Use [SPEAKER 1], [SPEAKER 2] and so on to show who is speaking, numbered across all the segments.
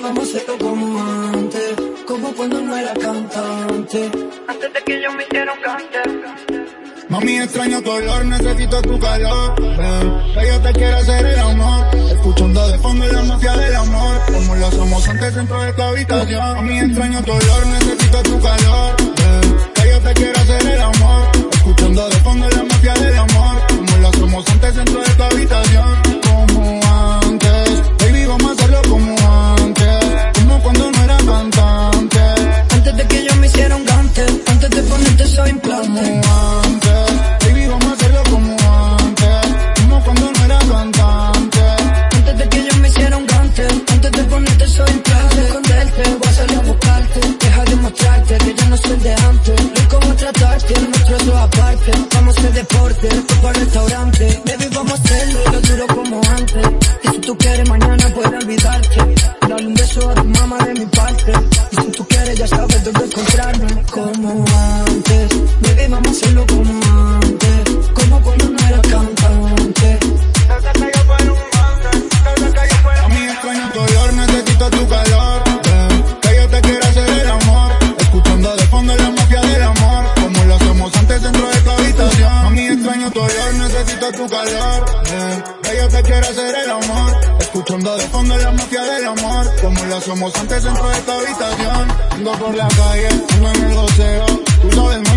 [SPEAKER 1] vamos a hacerlo como antes, como cuando no era cantante. Antes de que ellos me hiciera cantar.
[SPEAKER 2] Mami, extraño tu olor, necesito tu calor. Que yo te quiero hacer el amor. Escuchando de fondo la mafia del amor. Como lo somos antes dentro de tu habitación. Mami, extraño tu olor, necesito tu calor. Que yo te quiero hacer el amor.
[SPEAKER 1] Que ya no soy de antes. No cómo tratarte, nuestro es aparte. Vamos a hacer deporte, tú para el restaurante. Baby, vamos a hacerlo, lo duro como antes. Y si tú quieres, mañana puedes olvidarte. Dale un beso a tu mamá de mi parte. Y si tú quieres, ya sabes dónde encontrarme. Como antes, baby, vamos a hacerlo
[SPEAKER 2] tu calor. Que yo te quiero hacer el amor. Escuchando de fondo la mafia del amor. Como lo hacemos antes dentro de tu habitación. Ando por la calle, ando en el goceo. Tú sabes,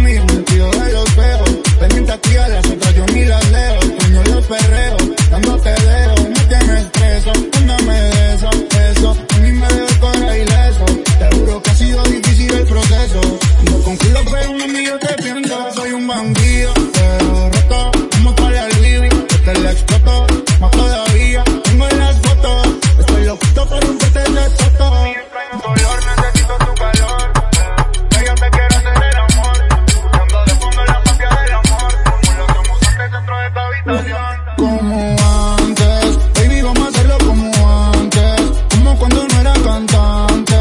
[SPEAKER 2] Como antes, baby, vamos a hacerlo como antes. Como cuando no era cantante.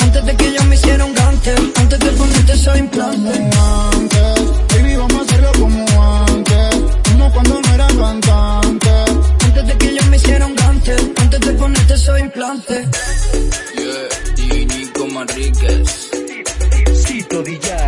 [SPEAKER 1] Antes de que yo me hiciera un gante, antes de ponerte soy implante.
[SPEAKER 2] Como antes, baby, vamos a hacerlo como antes. Como cuando no era cantante.
[SPEAKER 1] Antes de que yo me hiciera un gante, antes de ponerte soy implante.
[SPEAKER 3] Yeah, y Nico Manríquez.
[SPEAKER 4] Cito DJ.